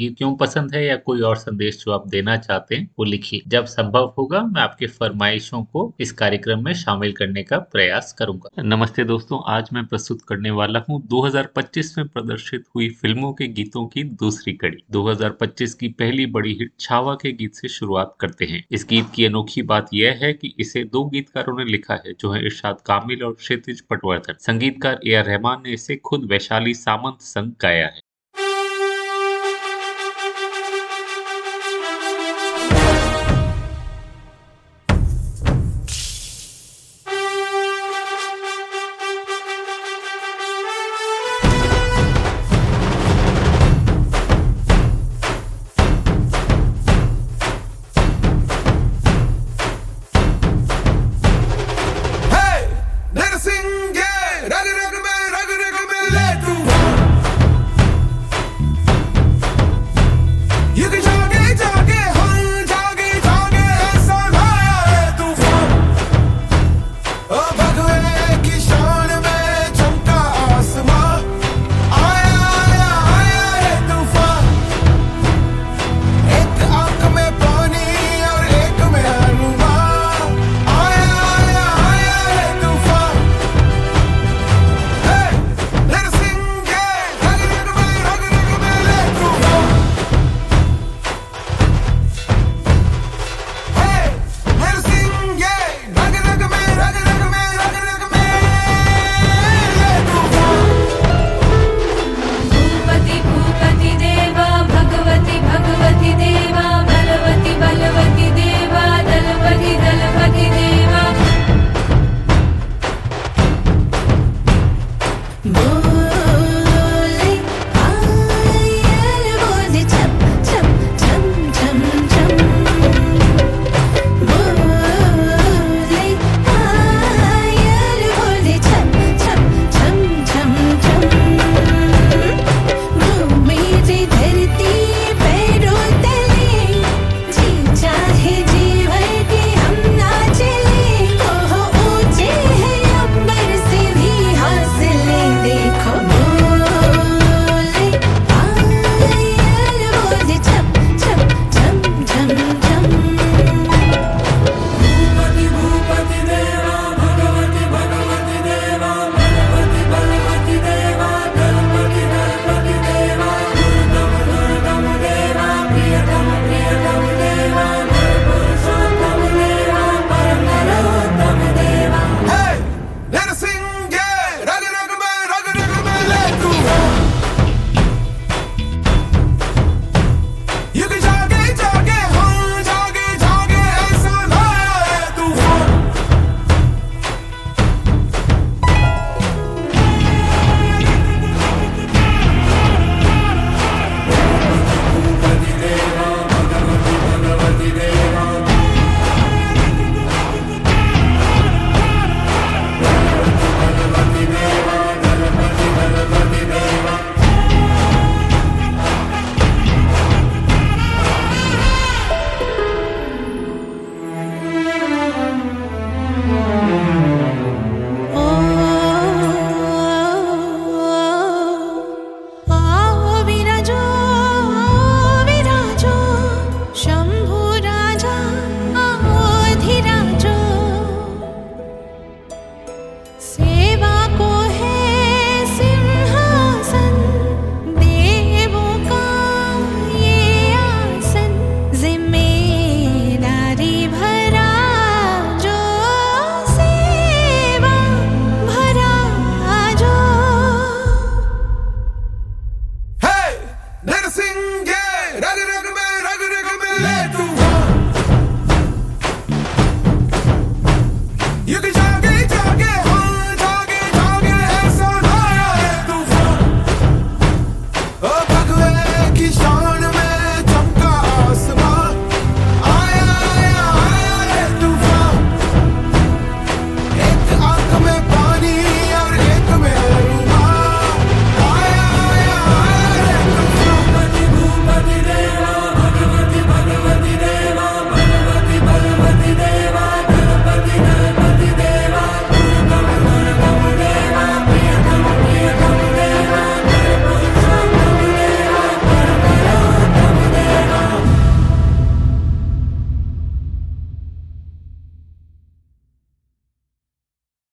गीत क्यों पसंद है या कोई और संदेश जो आप देना चाहते हैं, वो लिखिए। जब संभव होगा, मैं आपके फरमाइशों को इस कार्यक्रम में शामिल करने का प्रयास करूँगा। नमस्ते दोस्तों, आज मैं प्रस्तुत करने वाला हूँ 2025 में प्रदर्शित हुई फ़िल्मों के गीतों की दूसरी कड़ी। 2025 की पहली बड़ी हिट छावा के गीत से शुरुआत करते हैं। इस गीत की अनोखी बात यह है कि इसे दो गीतकारों ने लिखा है, जो है इरशाद कामिल और क्षितिज पटवर्धन। संगीतकार ए आर रहमान ने इसे खुद वैशाली सामंत संग गाया है।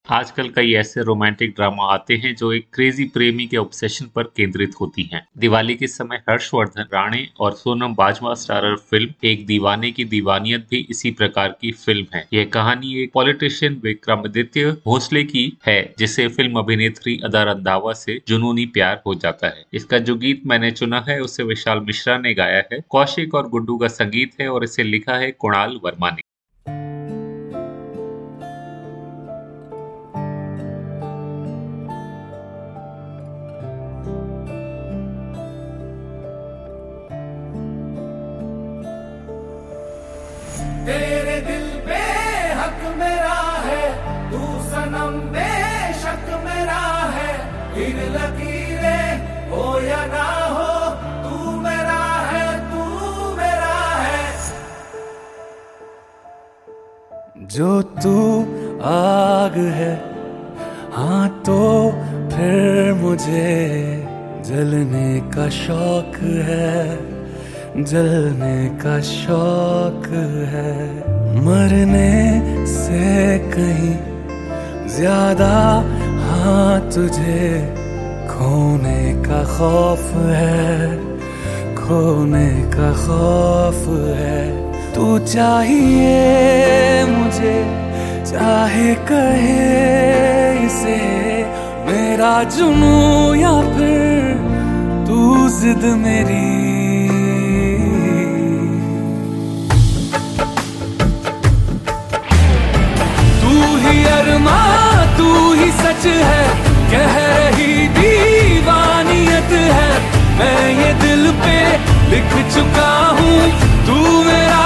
आजकल कई ऐसे रोमांटिक ड्रामा आते हैं जो एक क्रेजी प्रेमी के ऑब्सेशन पर केंद्रित होती हैं। दिवाली के समय हर्षवर्धन राणे और सोनम बाजवा स्टारर फ़िल्म एक दीवाने की दीवानियत भी इसी प्रकार की फ़िल्म है। यह कहानी एक पॉलिटिशियन विक्रमादित्य भोसले की है, जिसे फ़िल्म अभिनेत्री अदा रंधावा से जुनूनी प्यार हो जाता है। इसका जो गीत मैंने चुना है, उसे विशाल मिश्रा ने गाया है। कौशिक और गुड्डू का संगीत है और इसे लिखा है कुणाल वर्मा ने। जो तू आग है हाँ तो फिर मुझे जलने का शौक है, जलने का शौक है। मरने से कहीं ज़्यादा हाँ तुझे खोने का खौफ है, खोने का खौफ है। तू चाहिए मुझे, चाहे कहे इसे। मेरा जुनू या फिर तू जिद मेरी। तू ही अरमा, तू ही सच है। कह रही दीवानियत है मैं ये दिल पे लिख चुका हूँ तू मेरा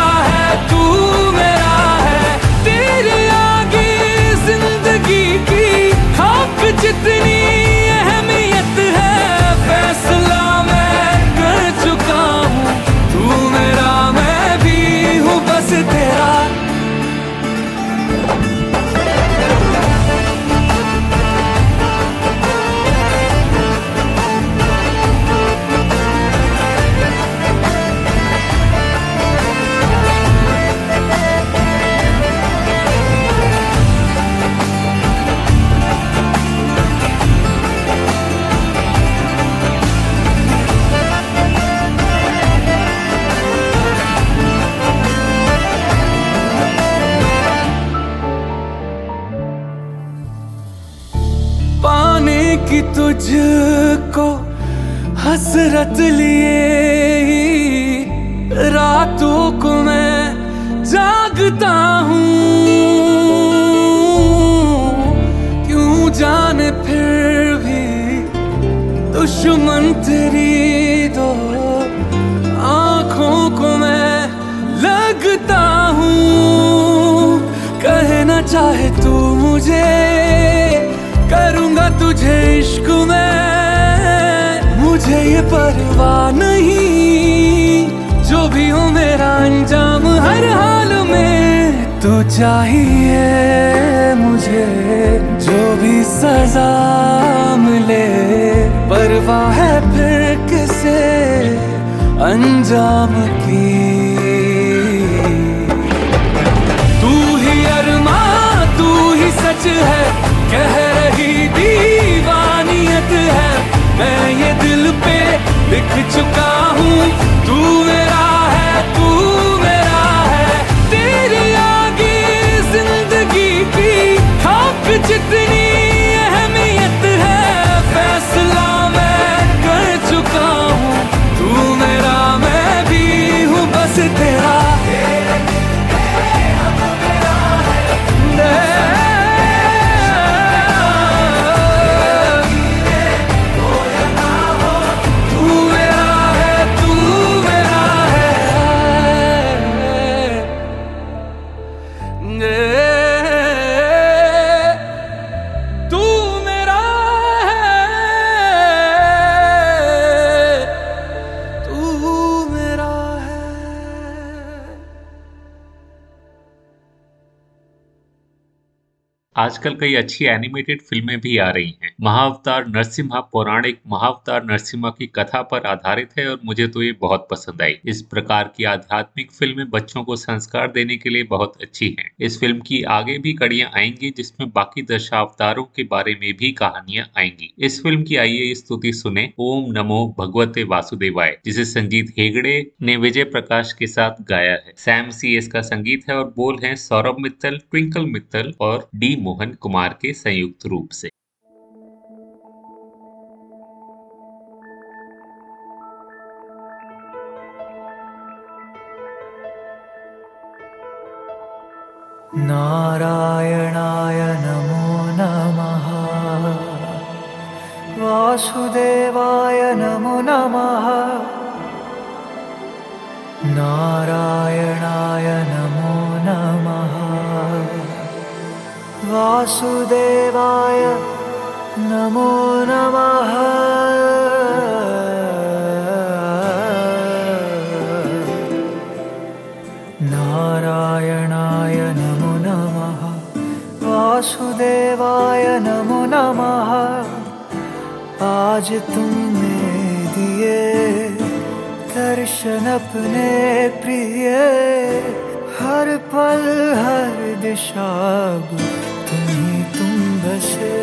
आजकल कई अच्छी एनिमेटेड फ़िल्में भी आ रही हैं। महाअवतार नरसिम्हा पौराणिक महाअवतार नरसिम्हा की कथा पर आधारित है और मुझे तो ये बहुत पसंद आई। इस प्रकार की आध्यात्मिक फ़िल्में बच्चों को संस्कार देने के लिए बहुत अच्छी हैं। इस फ़िल्म की आगे भी कड़ियाँ आएँगी, जिसमें बाकी दशावतारों के बारे में भी कहानियाँ आएँगी। इस फ़िल्म की आइए स्तुति सुने। ओम नमो भगवते वासुदेवाय, जिसे संजीत हेगड़े ने विजय प्रकाश के साथ गाया है। सैम सी का संगीत है और बोल है सौरभ मित्तल, ट्विंकल मित्तल और डी मोहन। कुमार के संयुक्त रूप से। नारायणाय नमो नमः। वासुदेवाय नमो नमः। नारायणाय नमः वासुदेवाय नमो नमः। नारायणाय नमो नमः। वासुदेवाय नमो नमः। आज तुमने दिए दर्शन अपने प्रिय। हर पल, हर दिशा तुम ही तुम बसे।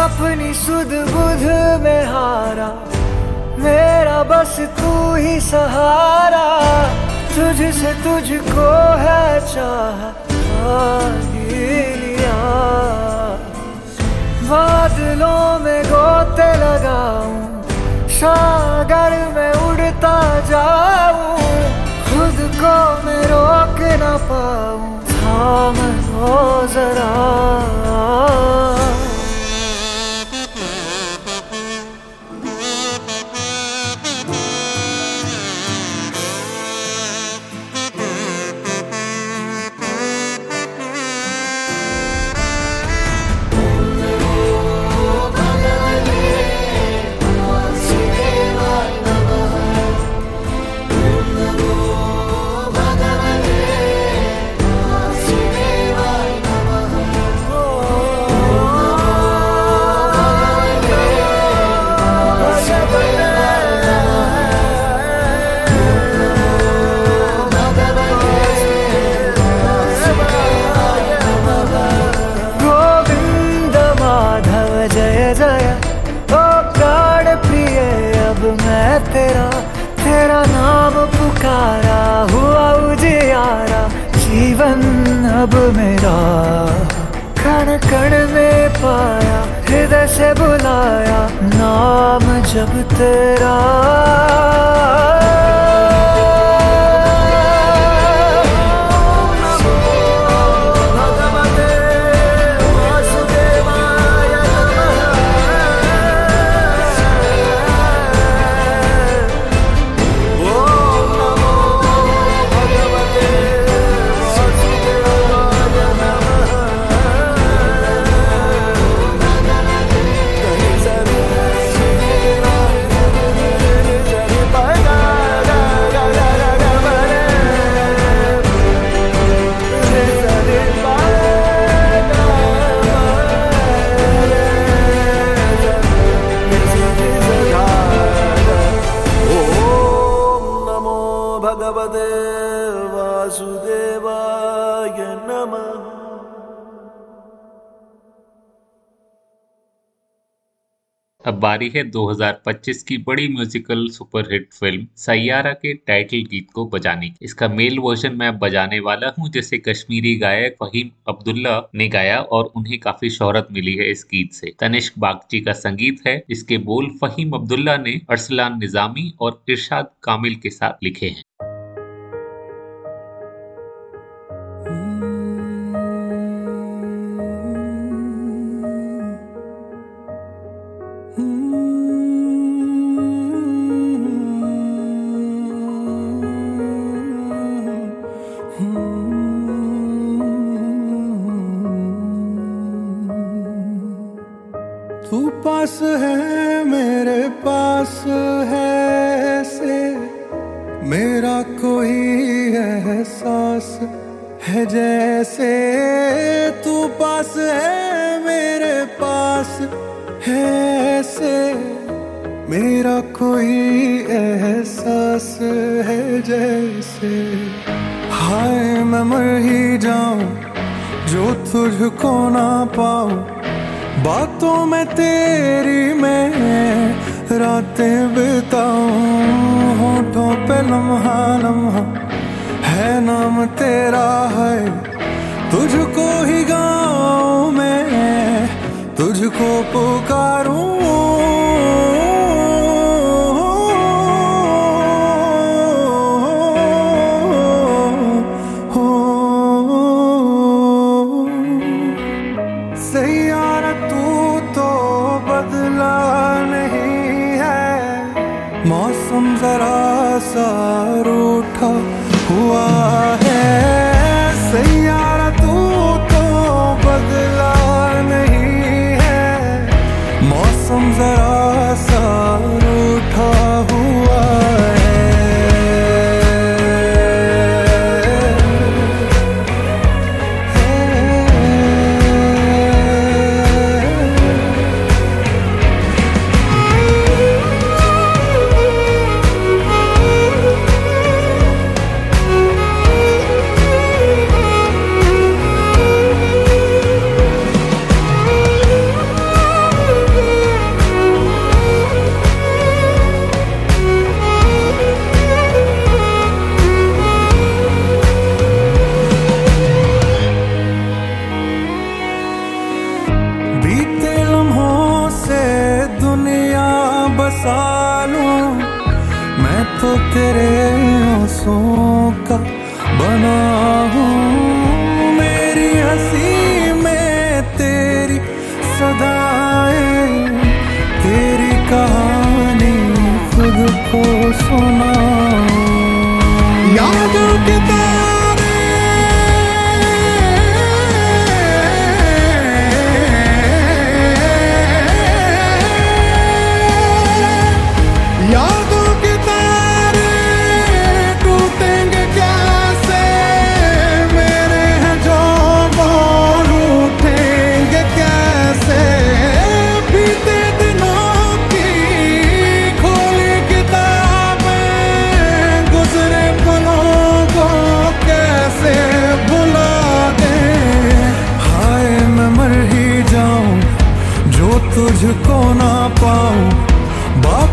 अपनी सुध बुध में हारा, मेरा बस तू ही सहारा। तुझसे तुझको है चाह बादलों में गोते लगाऊँ सागर में उड़ता जाऊँ खुद को मैं रोक न पाऊँ। थाम लो जरा। बुलाया नाम जब तेरा है 2025 की बड़ी म्यूजिकल सुपरहिट फ़िल्म सैयारा के टाइटल गीत को बजाने की। इसका मेल वर्जन मैं बजाने वाला हूँ, जैसे कश्मीरी गायक फहीम अब्दुल्ला ने गाया और उन्हें काफ़ी शोहरत मिली है इस गीत से। तनिष्क बागची का संगीत है इसके बोल फहीम अब्दुल्ला ने अरसलान निजामी और इरशाद कामिल के साथ लिखे हैं। को ही गाँव में तुझको पुकारूं।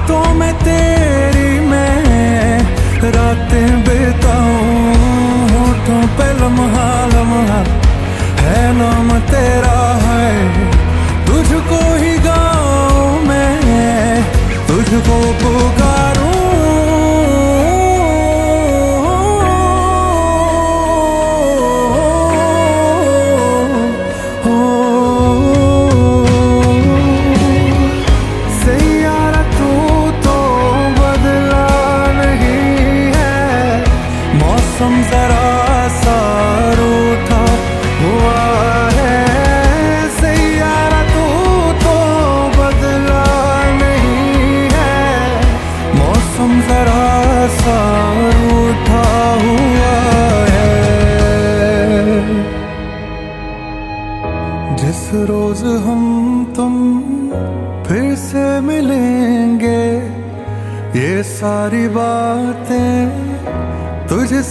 बातों में तेरी मैं रातें बिताऊं। होठों पे लम्हा लम्हा है नाम तेरा है। तुझको ही गाऊं मैं, तुझको पुकार।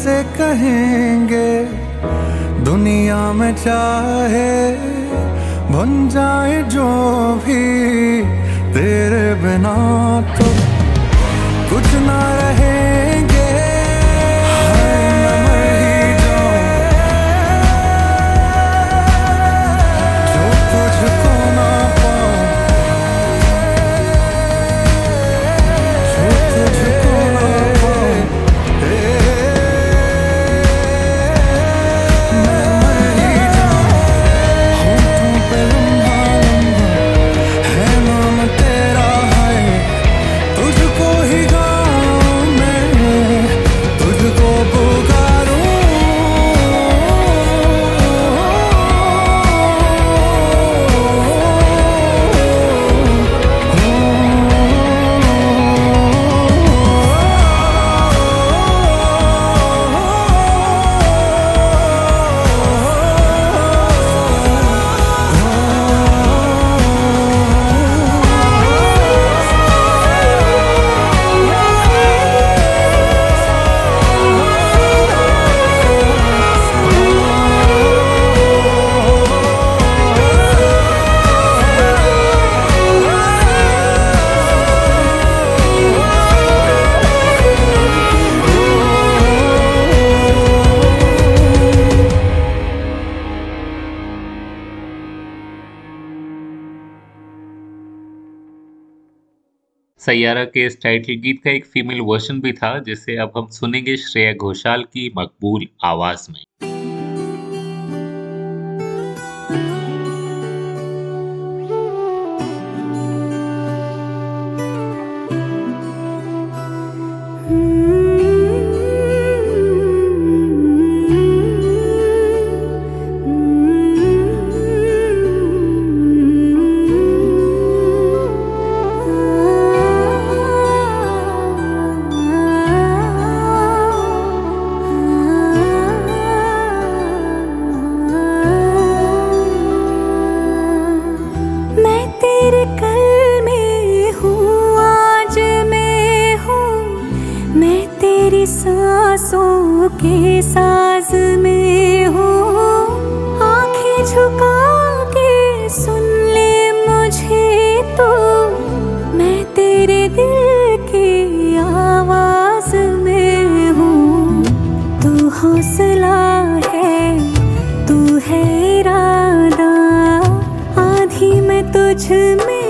कैसे कहेंगे, दुनिया में चाहे भुन जाए जो भी, तेरे बिना तो कुछ ना रहे। सैयारा के इस टाइटल गीत का एक फीमेल वर्जन भी था, जिसे अब हम सुनेंगे श्रेया घोषाल की मकबूल आवाज़ में। फैसला है। तू है इरादा। आधी मैं तुझ में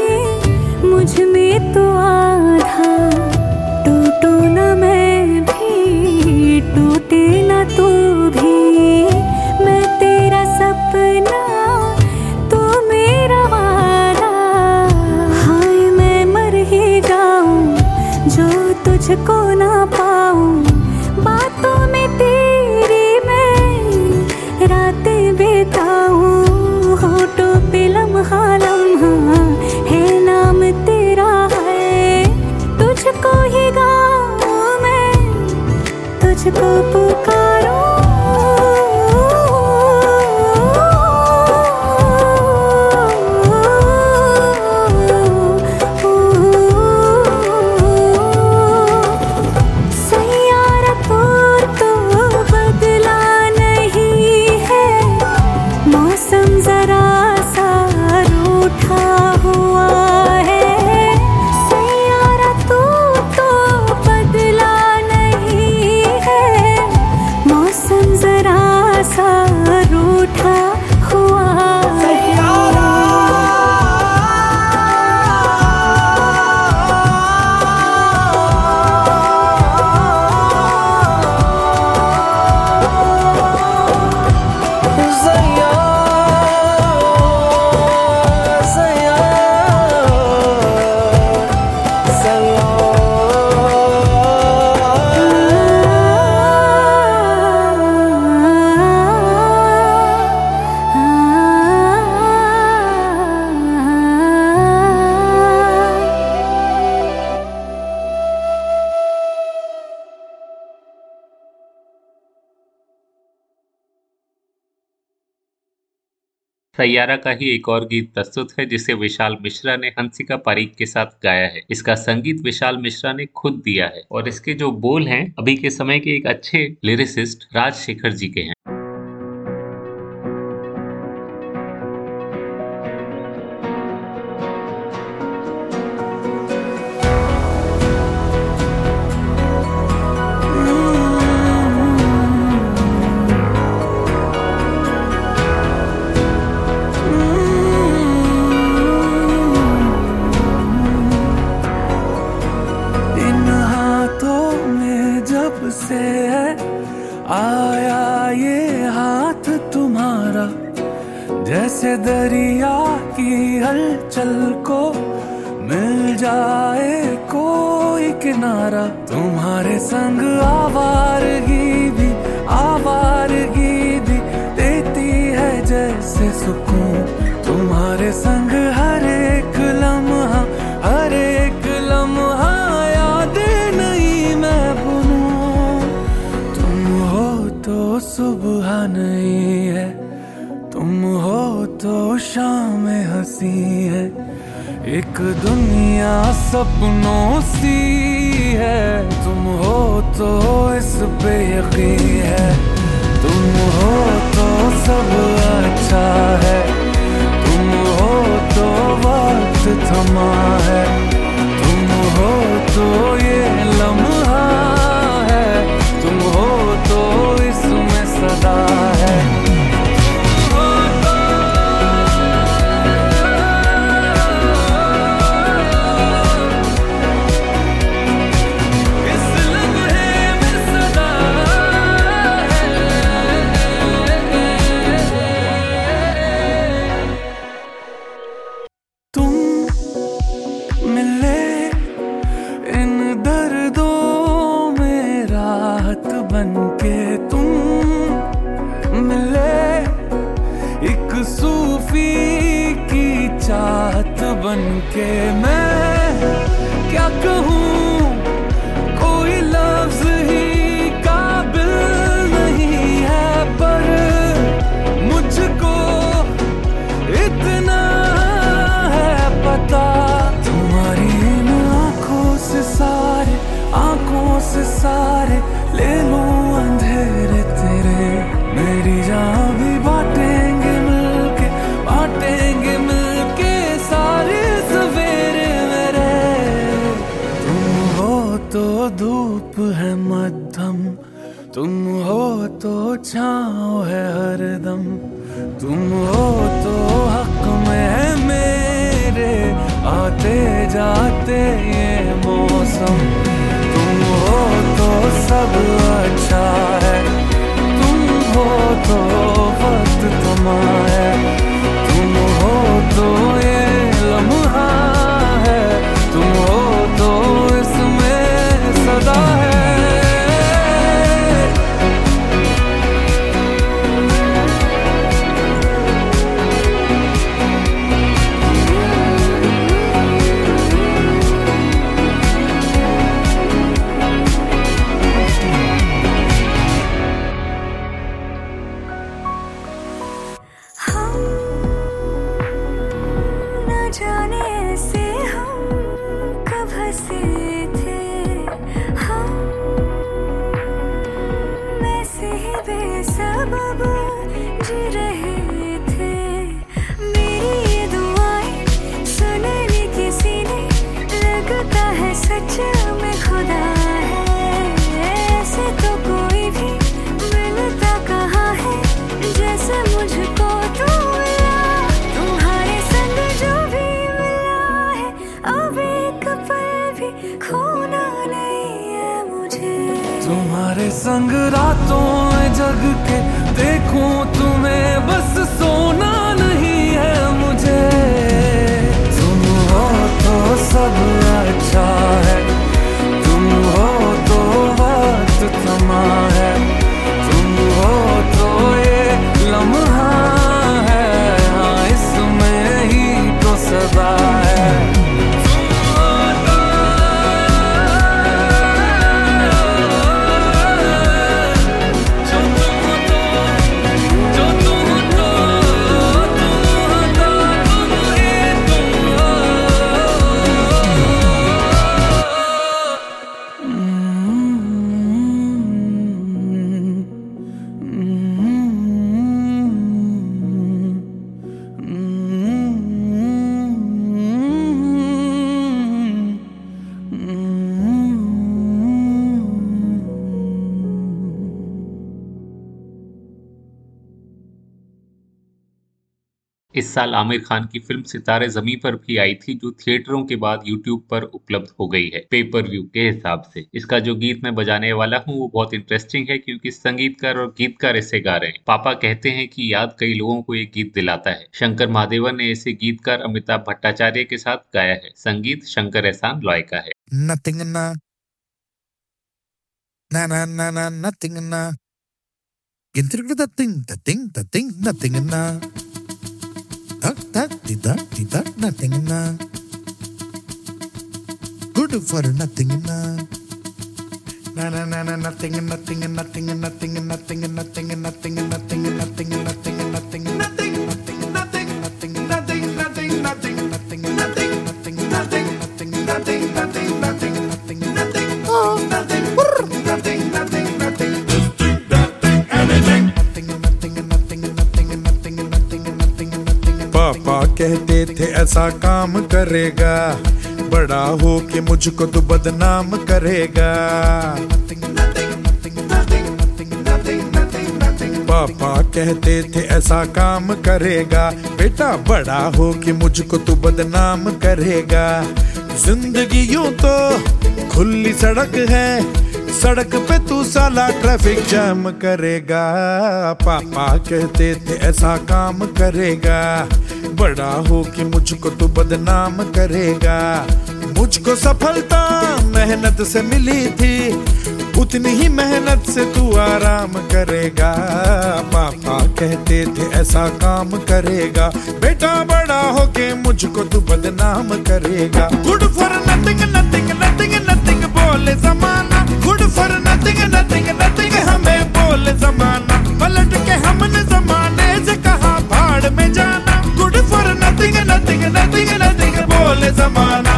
सैयारा का ही एक और गीत प्रस्तुत है, जिसे विशाल मिश्रा ने हंसिका पारीख के साथ गाया है। इसका संगीत विशाल मिश्रा ने खुद दिया है और इसके जो बोल हैं, अभी के समय के एक अच्छे लिरिसिस्ट राजशेखर जी के हैं। इन दर्दों में रात बनके तुम मिले। एक सूफी की चाहत बनके मैं क्या कहूँ? सारे ले लूँ अंधेरे तेरे। मेरी जान भी बांटेंगे मिलके बांटेंगे मिलके सारे सवेरे मेरे। तुम हो तो धूप है मध्यम, तुम हो तो छाँव है हरदम, तुम हो तो हक में है मेरे, आते जाते ये मौसम। सब अच्छा है। तुम हो तो वक्त थमा जग के देखूँ तुम्हें बस सोना नहीं है मुझे। तुम हो तो सब अच्छा। साल आमिर खान की फ़िल्म सितारे जमी पर भी आई थी, जो थिएटरों के बाद यूट्यूब पर उपलब्ध हो गई है पेपर व्यू के हिसाब से। इसका जो गीत मैं बजाने वाला हूँ, वो बहुत इंटरेस्टिंग है, क्योंकि संगीतकार और गीतकार इसे गा रहे हैं। पापा कहते हैं कि याद कई लोगों को ये गीत दिलाता है। शंकर महादेवन ने इसे गीतकार अमिताभ भट्टाचार्य के साथ गाया है। संगीत शंकर एहसान लॉय का है। Nothing na na na na na, nothing na Gintir the thing the thing the thing, nothing na da da di da di da nothing in good for nothing na na na na nothing and nothing and nothing and nothing and nothing and nothing and nothing and nothing and nothing ऐसा काम करेगा। बड़ा हो के मुझको तो बदनाम करेगा। पापा कहते थे ऐसा काम करेगा। बेटा बड़ा हो के मुझको तू बदनाम करेगा। ज़िंदगी यूँ तो खुली सड़क है। सड़क पे तू साला ट्रैफ़िक जाम करेगा। पापा कहते थे ऐसा काम करेगा। बड़ा हो के मुझको तू बदनाम करेगा। मुझको सफलता मेहनत से मिली थी, उतनी ही मेहनत से तू आराम करेगा। पापा कहते थे ऐसा काम करेगा। बेटा बड़ा होके मुझको तू बदनाम करेगा। Good for nothing nothing nothing nothing बोले जमाना। Good for nothing nothing nothing हमें बोले जमाना। पलट के हमने जमाने से कहा, भाड़ में जाना। Nothing, nothing, nothing, नथिंग बोले जमाना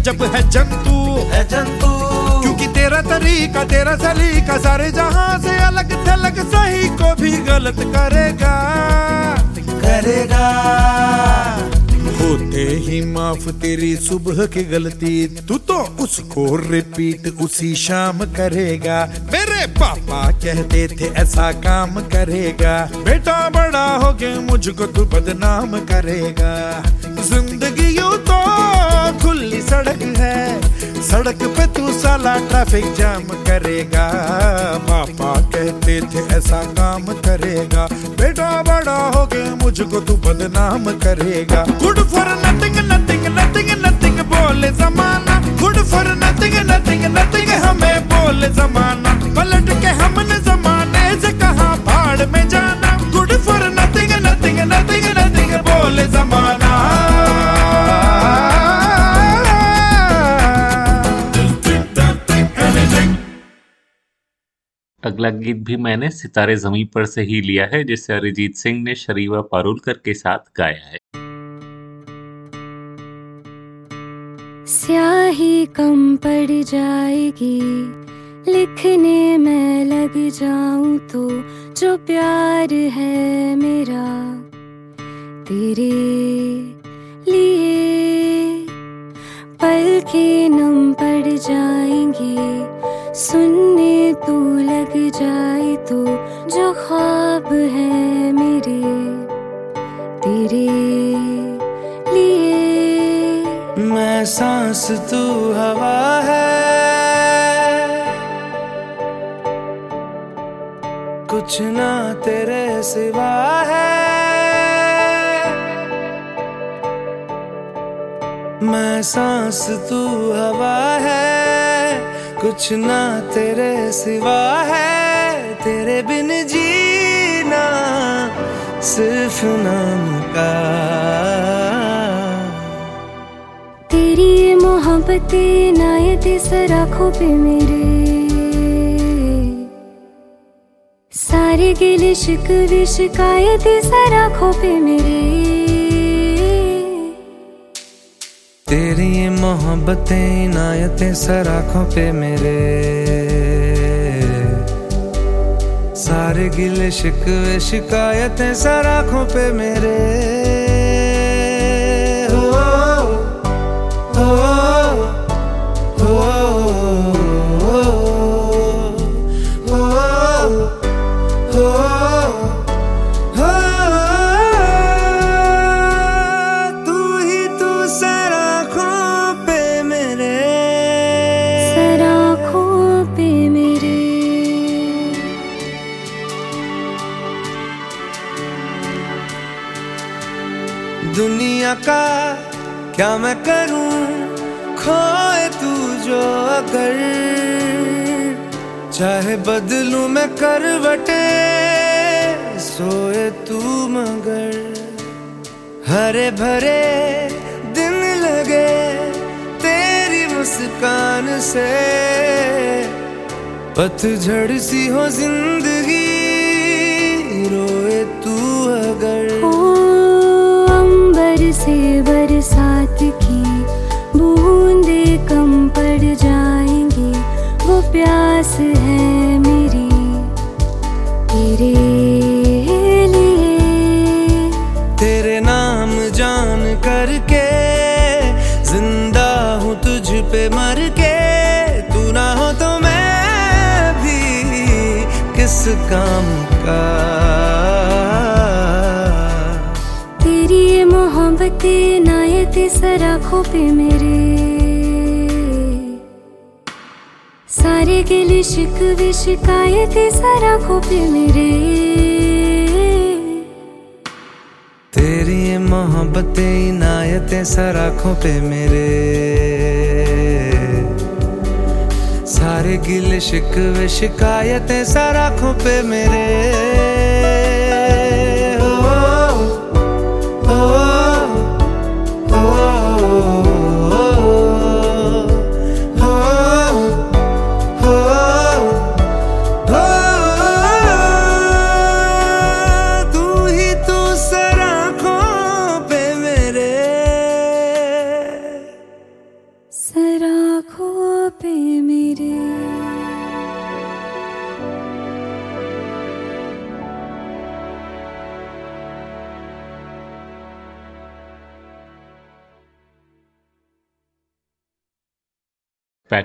अजब है जंतु। है जंतु। क्योंकि तेरा तरीका तेरा सलीका सारे जहाँ से अलग थलग सही को भी गलत करेगा। करेगा। होते ही माफ़ तेरी सुबह की गलती तू तो उसको रिपीट उसी शाम करेगा। मेरे पापा कहते थे ऐसा काम करेगा। बेटा बड़ा हो के मुझको तू बदनाम करेगा। ज़िंदगी यूँ तो खुली सड़क है। सड़क पे तू साला ट्रैफ़िक जाम करेगा। पापा कहते थे ऐसा काम करेगा। बेटा बड़ा हो गया, मुझको तू बदनाम करेगा। Good for nothing nothing nothing nothing बोले जमाना। Good for nothing nothing nothing हमें बोले जमाना। पलट के हमने जमाने से कहा भाड़ में जाना। Good for nothing nothing nothing nothing बोले जमाना। अगला गीत भी मैंने सितारे जमी पर से ही लिया है, जिसे अरिजीत सिंह ने शरीवा पारुलकर के साथ गाया है। स्याही कम पड़ जाएगी, लिखने में लग जाऊँ तो जो प्यार है मेरा, तेरे लिए। पल के नम पड़ जाएँगे सुनने तू लग जाए तो जो ख्वाब है मेरे, तेरे लिए। मैं सांस तू हवा है। कुछ ना तेरे सिवा है। मैं सांस तू हवा है। कुछ ना तेरे सिवा है, तेरे बिन जीना सिर्फ़ नाम का। तेरी ये मोहब्बत नायत सर आँखों पे मेरे। सारे गिले शिकवे शिकायत सर पे मेरे। तेरी ये मोहब्बतें इनायतें सर आँखों पे मेरे। सारे गिले, शिकवे, शिकायतें सर आँखों पे मेरे। हो हो हो का क्या मैं करूँ? खोए तू जो अगर। चाहे बदलूं मैं करवटे, सोए तू मगर। हरे भरे दिन लगे तेरी मुस्कान से। पतझड़ सी हो ज़िंदगी मोहब्बत नायत सर आँखों पे मेरे। सारे गिले शिकवे शिकायत सर आँखों पे मेरे। तेरी ये मोहब्बतें इनायतें सर आँखों पे मेरे। सारे गिले शिकवे शिकायतें सर आँखों पे मेरे।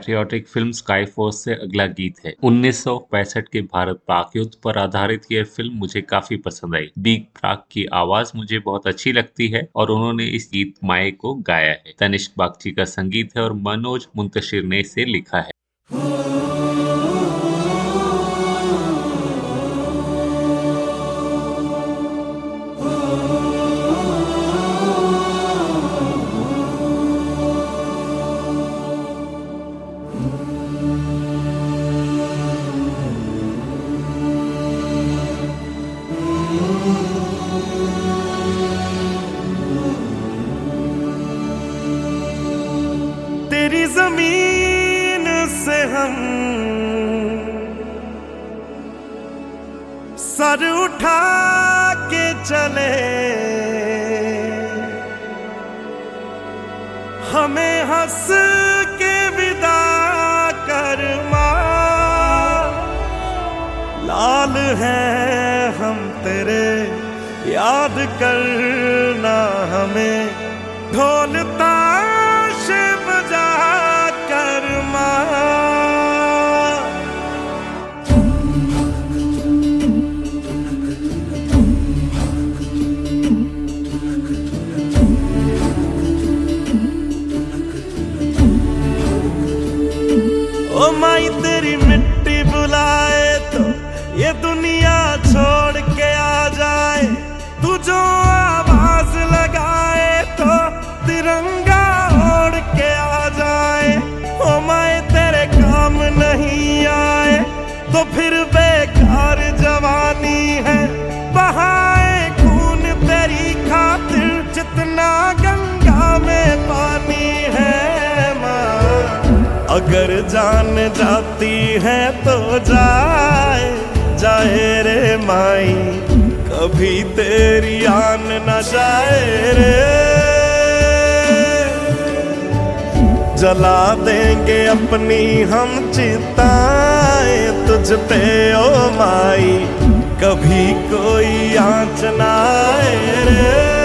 पैट्रियोटिक फ़िल्म स्काई फोर्स से अगला गीत है। 1965 के भारत पाक युद्ध पर आधारित यह फ़िल्म मुझे काफ़ी पसंद आई। बिग प्राक की आवाज़ मुझे बहुत अच्छी लगती है और उन्होंने इस गीत माए को गाया है। तनिष्क बागची का संगीत है और मनोज मुंतशिर ने इसे लिखा है। याद करना अगर जान जाती है तो जाए जाए रे माई। कभी तेरी आन न जाए रे। जला देंगे अपनी हम चिताएँ तुझ पे, ओ माई। कभी कोई आँच ना आए रे।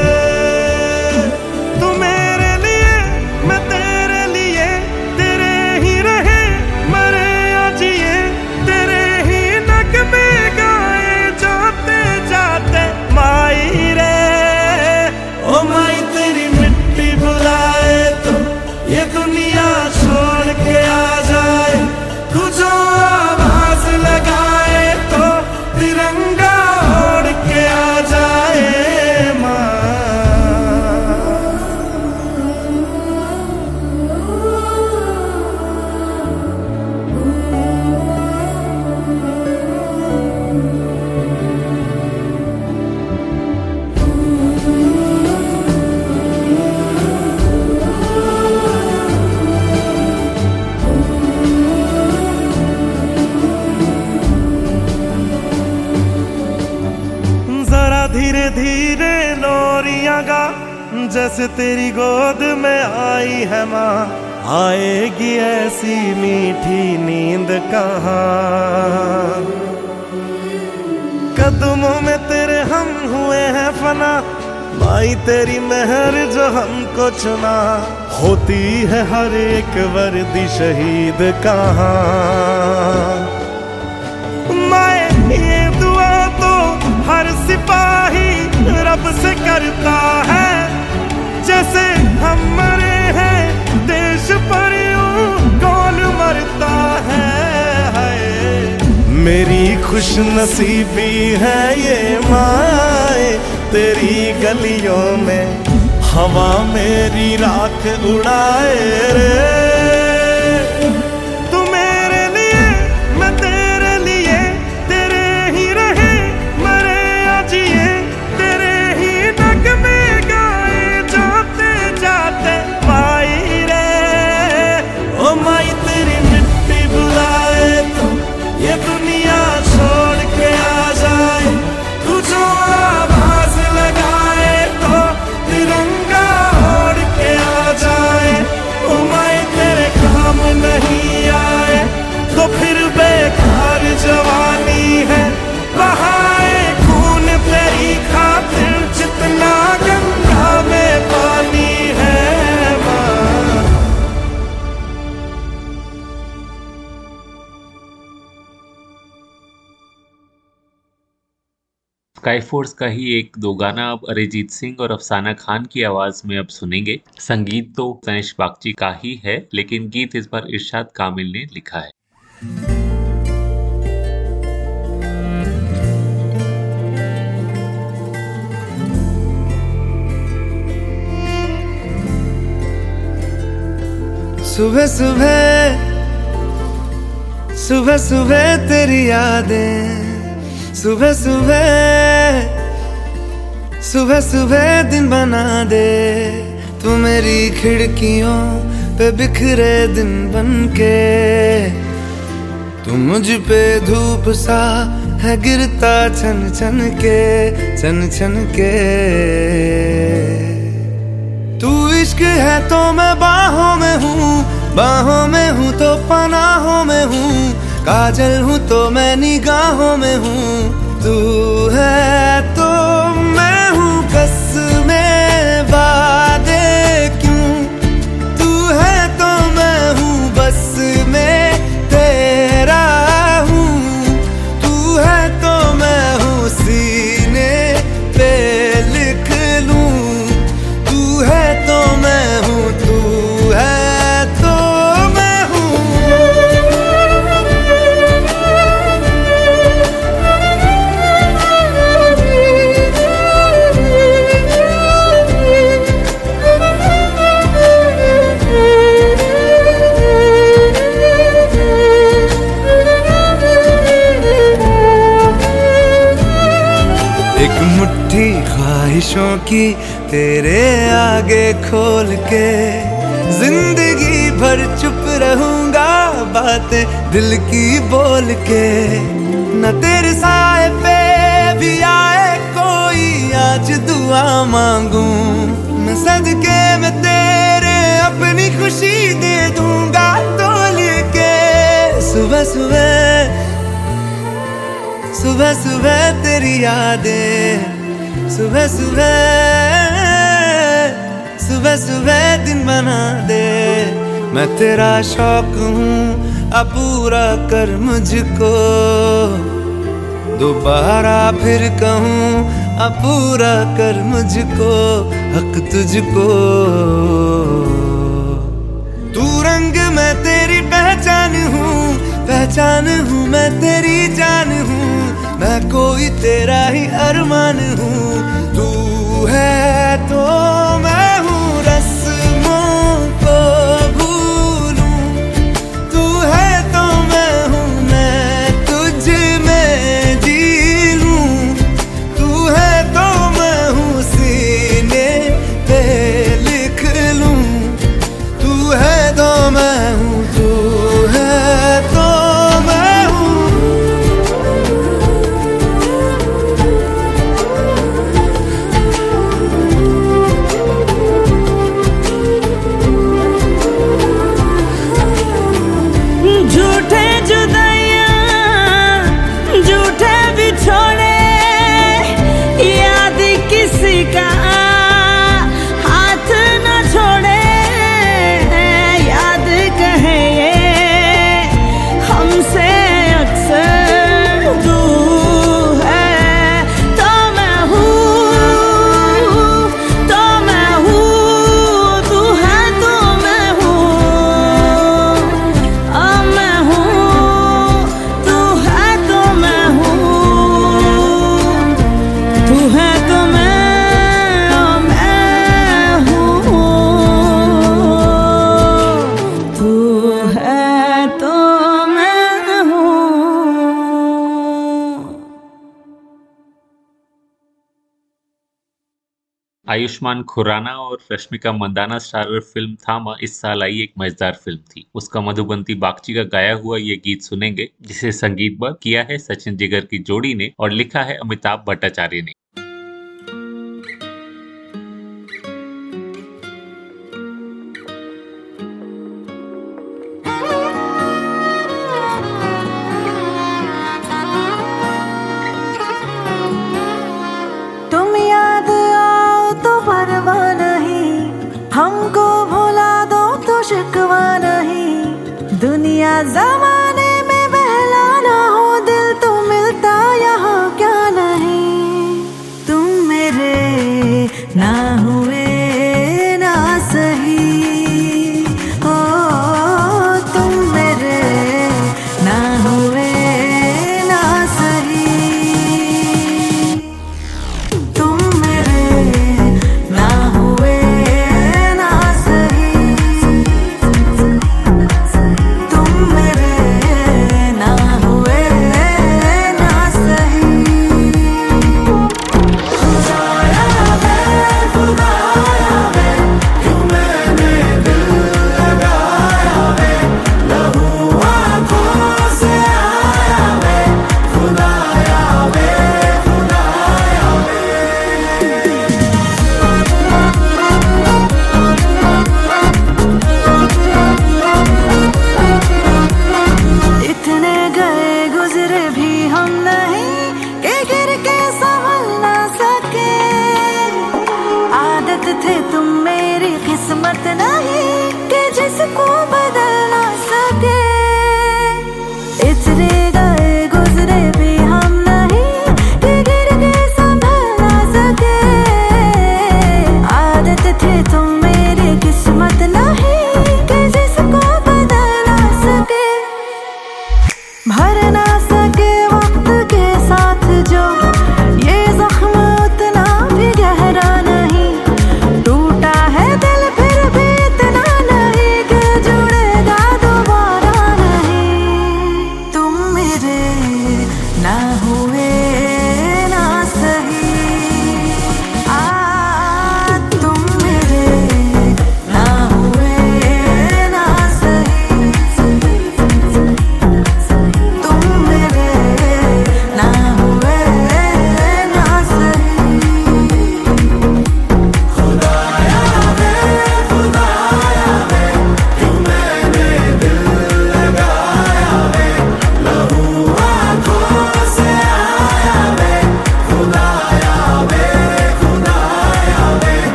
तेरी गोद में आई है माँ, आएगी ऐसी मीठी नींद कहाँ। कदमों में तेरे हम हुए हैं फना, माई तेरी मेहर जो हमको चुना, होती है हर एक वर्दी शहीद कहाँ। मैं ये दुआ तो हर सिपाही रब से करता है। जैसे हम मरे हैं, देश पर कौन मरता है। मेरी खुश नसीबी है ये माए, तेरी गलियों में हवा मेरी राख उड़ाए रे स्काई फोर्स का ही एक दो गाना अब अरिजीत सिंह और अफसाना खान की आवाज़ में अब सुनेंगे। संगीत तो तनिष बागची का ही है, लेकिन गीत इस बार इरशाद कामिल ने लिखा है। सुबह सुबह सुबह सुबह तेरी यादें। सुबह सुबह सुबह सुबह दिन बना दे। तू मेरी खिड़कियों पे बिखरे दिन बन के। तू मुझ पे धूप सा है गिरता छन छन के, छन छन के। तू इश्क है तो मैं बाहों में हूँ, बाहों में हूँ तो पनाहों में हूँ। काजल हूँ तो मैं निगाहों में हूँ। तू है की तेरे आगे खोल के ज़िंदगी भर चुप रहूँगा, बातें दिल की बोल के। न तेरे साए पे भी आए कोई, आज दुआ मांगू। मैं सदके में तेरे अपनी खुशी दे दूँगा तोल के। सुबह सुबह सुबह सुबह तेरी यादें सुबह सुबह सुबह सुबह दिन बना दे। मैं तेरा शौक हूँ, अब पूरा कर मुझको। दोबारा फिर कहूँ, अब पूरा कर मुझको, हक तुझको। तू रंग मैं तेरी पहचान हूँ पहचान हूँ मैं तेरी जान हूँ। मैं कोई तेरा ही अरमान हूँ। तू है तो मैं आयुष्मान खुराना और रश्मिका मंदाना स्टारर फ़िल्म थामा इस साल आई एक मज़ेदार फ़िल्म थी। उसका मधुबंती बागची का गाया हुआ ये गीत सुनेंगे, जिसे संगीत किया है सचिन जिगर की जोड़ी ने और लिखा है अमिताभ भट्टाचार्य ने।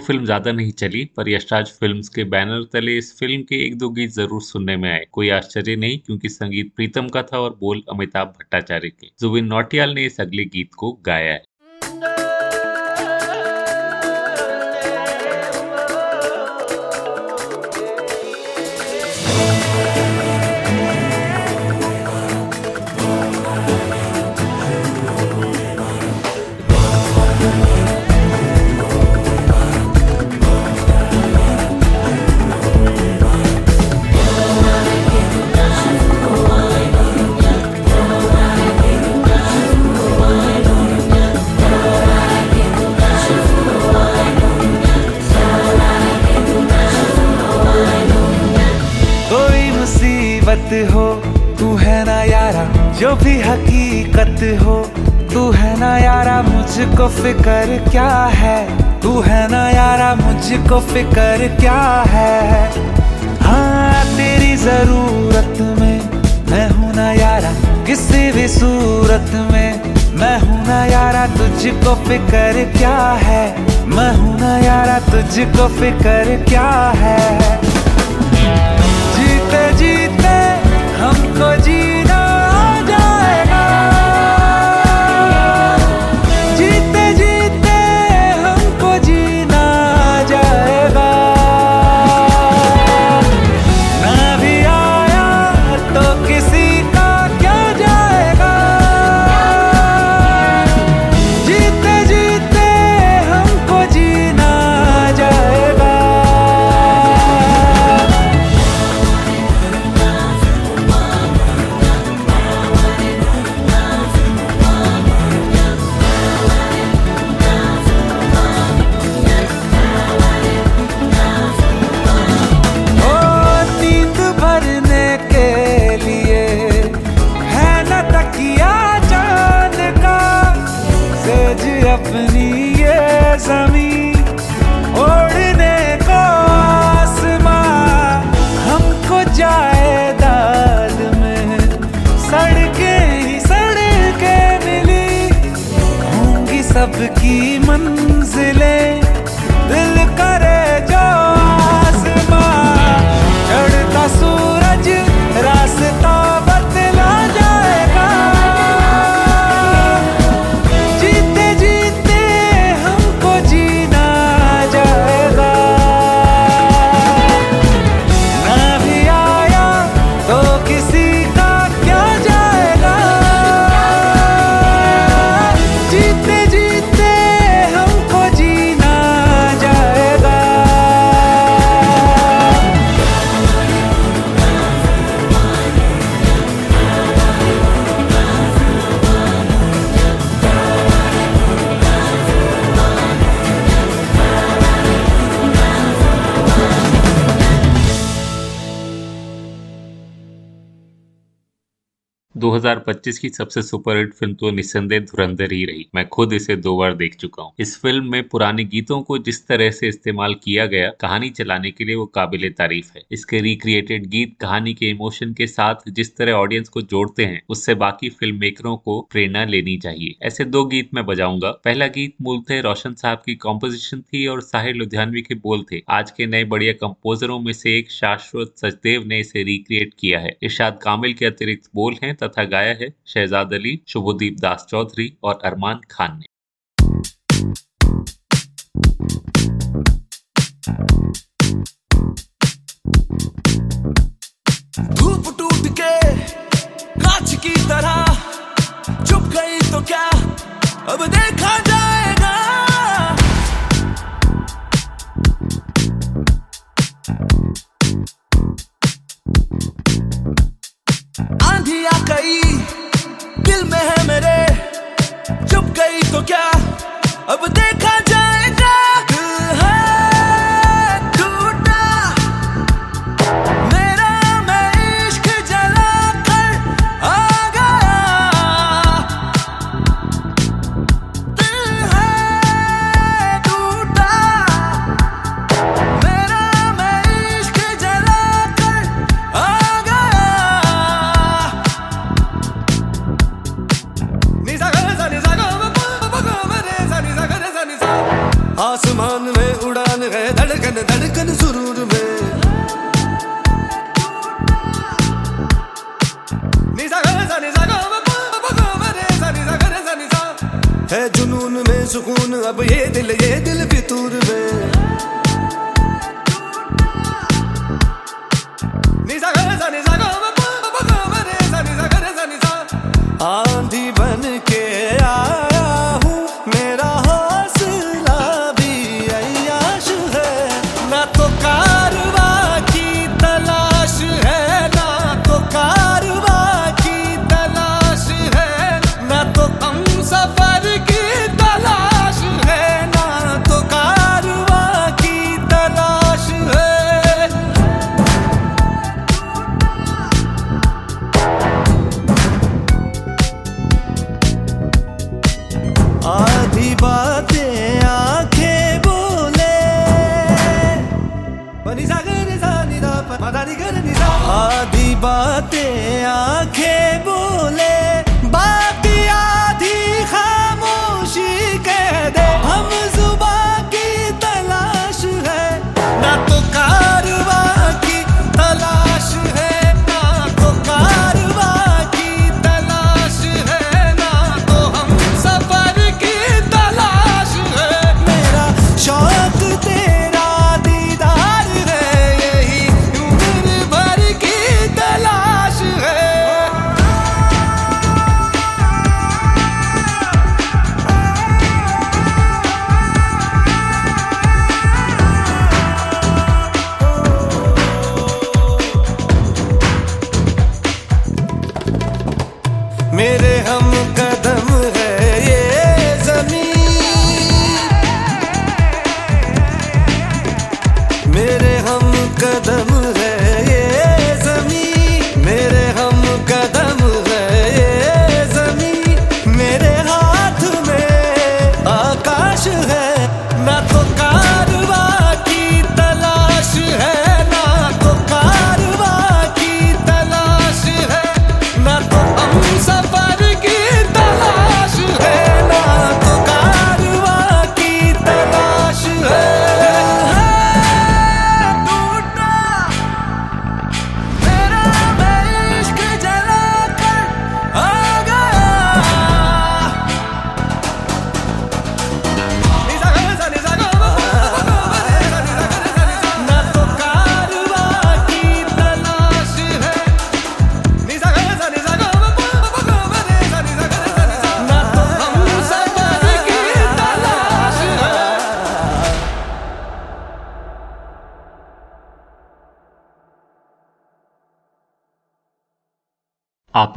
फ़िल्म ज़्यादा नहीं चली, पर यशराज फिल्म्स के बैनर तले इस फ़िल्म के एक दो गीत ज़रूर सुनने में आए। कोई आश्चर्य नहीं, क्योंकि संगीत प्रीतम का था और बोल अमिताभ भट्टाचार्य के। जुबिन नौटियाल ने इस अगले गीत को गाया है। फिकर क्या है? तू है ना यारा, मुझको फिकर क्या है? हाँ तेरी ज़रूरत में मैं हूँ ना यारा, किसी भी सूरत में मैं हूँ ना यारा, तुझको फिकर क्या है? मैं हूँ ना यारा, तुझको फिकर क्या है? जीते जीते, हमको जीना 2025 की सबसे सुपरहिट फ़िल्म तो निस्संदेह धुरंधर ही रही। मैं खुद इसे दो बार देख चुका हूँ। इस फ़िल्म में पुराने गीतों को जिस तरह से इस्तेमाल किया गया, कहानी चलाने के लिए वो काबिल तारीफ़ है। इसके रिक्रिएटेड गीत, कहानी के इमोशन के साथ जिस तरह ऑडियंस को जोड़ते हैं, उससे बाकी फ़िल्म मेकरों को प्रेरणा लेनी चाहिए। ऐसे दो गीत मैं बजाऊँगा। पहला गीत मूलतः रोशन साहब की कॉम्पोजिशन थी और साहिर लुधियानवी के बोल थे। आज के नए बढ़िया कंपोजरों में से एक शाश्वत सचदेव ने इसे रिक्रिएट किया है। इरशाद कामिल के अतिरिक्त बोल हैं तथा गाया है शहजाद अली, शुभदीप दास चौधरी और अरमान खान ने। धूप टूट के कांच की तरह चुप गई तो क्या? अब देखा जाएगा आंधी आ गई दिल में है मेरे। चुप गई तो क्या? अब देखा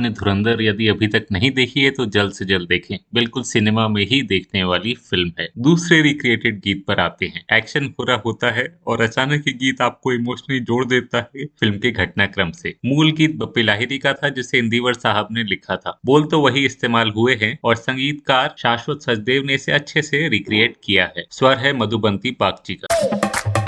आपने धुरंधर यदि अभी तक नहीं देखी है तो जल्द से जल्द देखें। बिल्कुल सिनेमा में ही देखने वाली फ़िल्म है। दूसरे रिक्रिएटेड गीत पर आते हैं। एक्शन पूरा होता है और अचानक गीत आपको इमोशनली जोड़ देता है फ़िल्म के घटनाक्रम से। मूल गीत बप्पी लाहिरी का था, जिसे इंदिवर साहब ने लिखा था। बोल तो वही इस्तेमाल हुए हैं और संगीतकार शाश्वत सचदेव ने इसे अच्छे से रिक्रिएट किया है। स्वर है मधुबंती पागची का।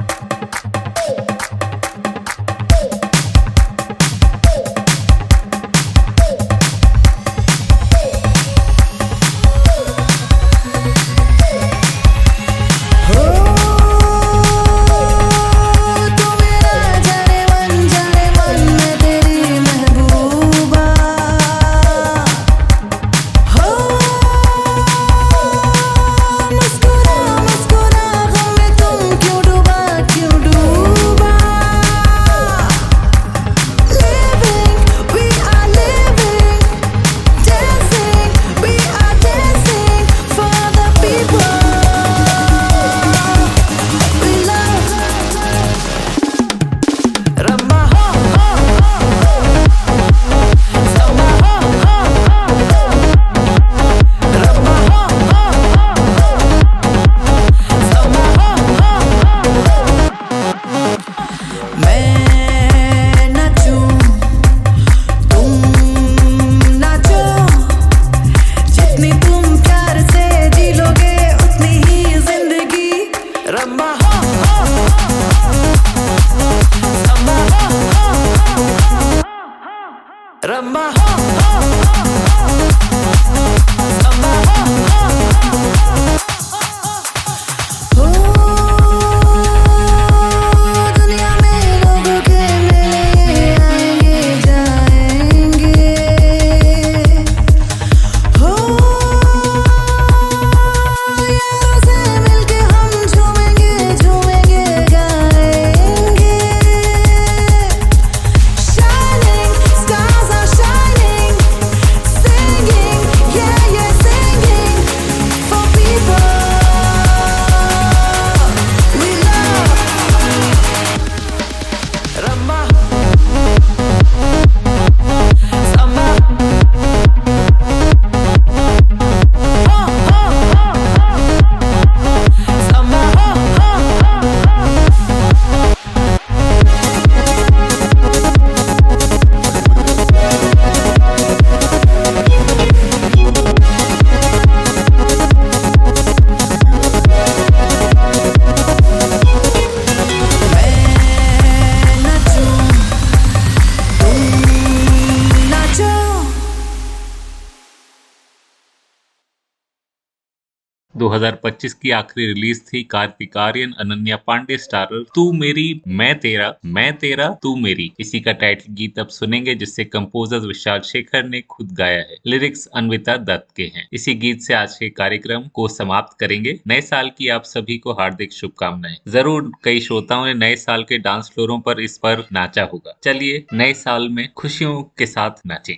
2025 की आखिरी रिलीज़ थी कार्तिक आर्यन अनन्या पांडे, स्टारर, तू मेरी, मैं तेरा मैं तेरा, तू मेरी। इसी का टाइटल गीत अब सुनेंगे, जिससे कंपोजर विशाल शेखर ने खुद गाया है। लिरिक्स अनविता दत्त के हैं। इसी गीत से आज के कार्यक्रम को समाप्त करेंगे। नए साल की आप सभी को हार्दिक शुभकामनाएँ। ज़रूर कई श्रोताओं ने नए साल के डांस फ्लोरों पर इस पर नाचा होगा। चलिए नए साल में खुशियों के साथ नाचें।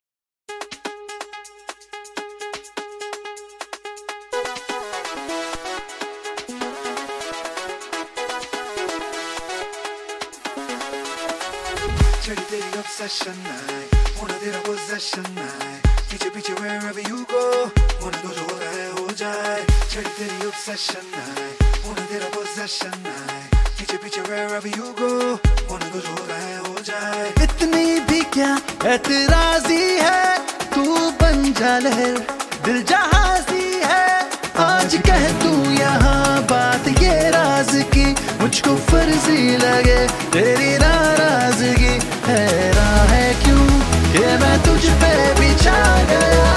तेरी obsession night होना तेरा possession night पीछे पीछे wherever you go होना तो जो होता है हो जाए चढ़ी तेरी obsession night होना तेरा possession night पीछे पीछे wherever you go होना तो जो होता है हो जाए इतनी भी क्या एतराजी है तू बन जा लहर दिल जहाजी है आज कह तू यहाँ बात, ये राज की मुझको फर्जी लगे, तेरी नाराज़गी। हैरान है क्यों ये मैं तुझ पे बिछा गया?